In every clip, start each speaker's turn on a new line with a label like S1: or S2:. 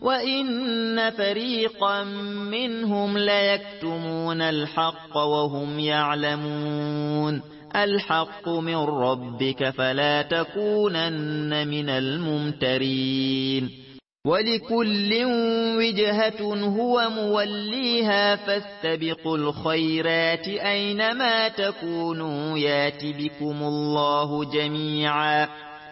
S1: وإن فريقا منهم ليكتمون الحق وهم يعلمون الحق من ربك فلا تكونن من الممترين ولكل وجهة هو موليها فاستبقوا الخيرات أينما تكونوا يات بكم الله جميعا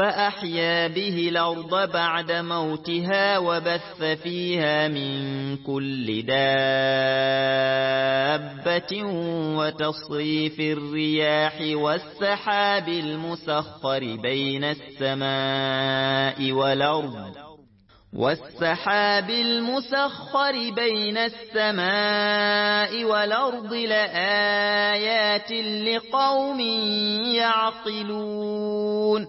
S1: فأحيا به الأرض بعد موتها وبث فيها من كل دابة وتصريف الرياح والسحاب المسخر بين السماء والأرض والسحاب المسخر بين السماء والأرض لآيات لقوم يعقلون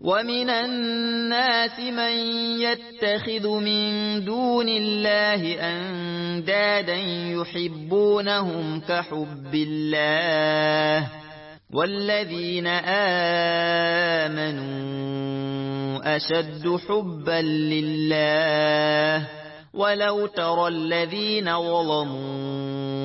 S1: ومن الناس من يتخذ من دون الله أندادا يحبونهم كحب الله والذين آمنوا أشد حبا لله ولو ترى الذين ظلموا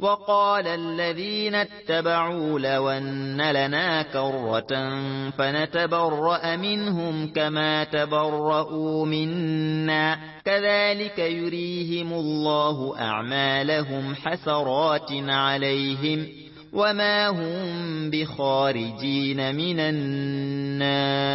S1: وقال الذين اتبعوا لو أن لنا كرة فنتبرأ منهم كما تبرؤوا منا. كذلك يريهم الله أعمالهم حسرات عليهم وما هم بخارجين من النار.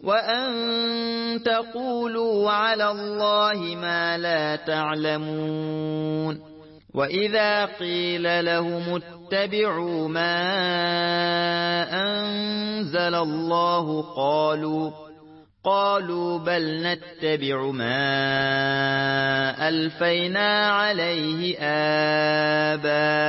S1: وأن تقولوا على الله ما لا تعلمون وإذا قيل لهم اتبعوا ما أنزل الله قالوا قالوا بل نتبع ما ألفينا عليه آباءنا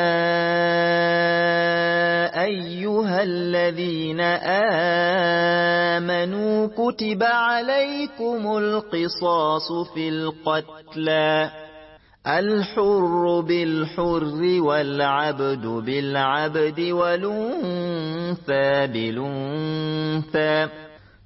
S1: الذين آمنوا كتب عليكم القصاص في القتلى الحر بالحر والعبد بالعبد والأنثى بالأنثى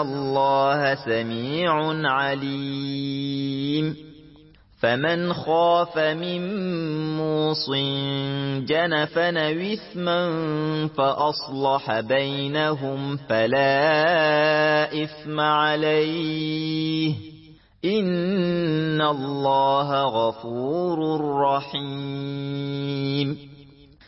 S1: الله سميع عليم. فمن خاف من موص جنفا وثما فأصلح بينهم فلا إثم عليه. إن الله غفور رحيم.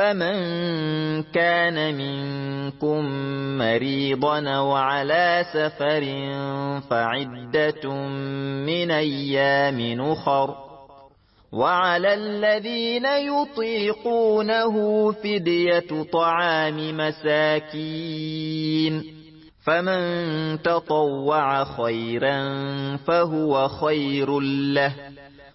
S1: فمن كان منكم مريضا وعلى سفر فعدة من أيام نخر وعلى الذين يطيقونه فدية طعام مساكين فمن تطوع خيرا فهو خير له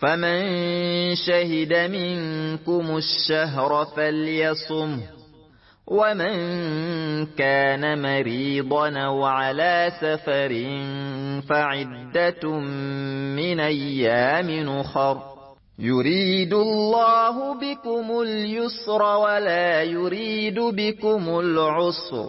S1: فمن شهد منكم الشهر فليصم ومن كان مريضا وعلى سفر فعدة من أيام نخر يريد الله بكم اليسر ولا يريد بكم العسر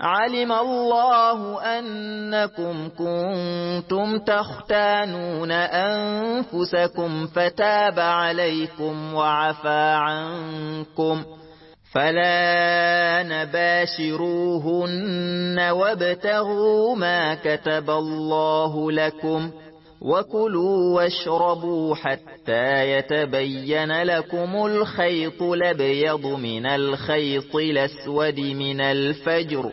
S1: علم الله أنكم كنتم تختانون أنفسكم فتاب عليكم وعفى عنكم فلا نباشروهن وابتغوا ما كتب الله لكم وكلوا واشربوا حتى يتبين لكم الخيط لبيض من الخيط الأسود من الفجر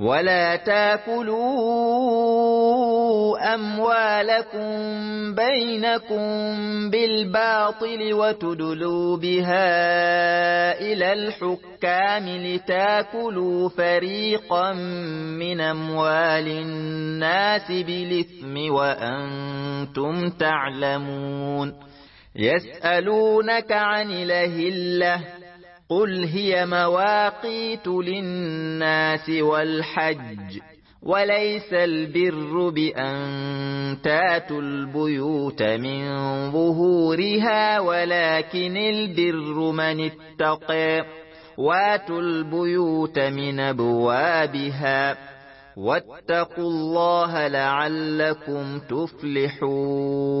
S1: ولا تاكلوا أموالكم بينكم بالباطل وتدلوا بها إلى الحكام لتاكلوا فريقا من أموال الناس بالإثم وأنتم تعلمون يسألونك عن الهله قل هي مواقيت للناس والحج وليس البر بأن تاتوا البيوت من ظهورها ولكن البر من اتقى واتوا البيوت من أبوابها واتقوا الله لعلكم تفلحون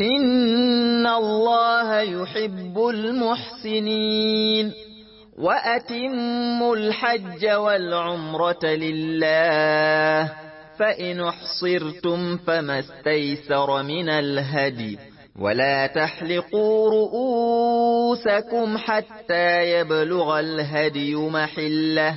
S1: إن الله يحب المحسنين وأتموا الحج والعمرة لله فإن احصرتم فما استيسر من الهدي ولا تحلقوا رؤوسكم حتى يبلغ الهدي محله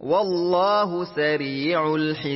S1: والله سريع الحساب.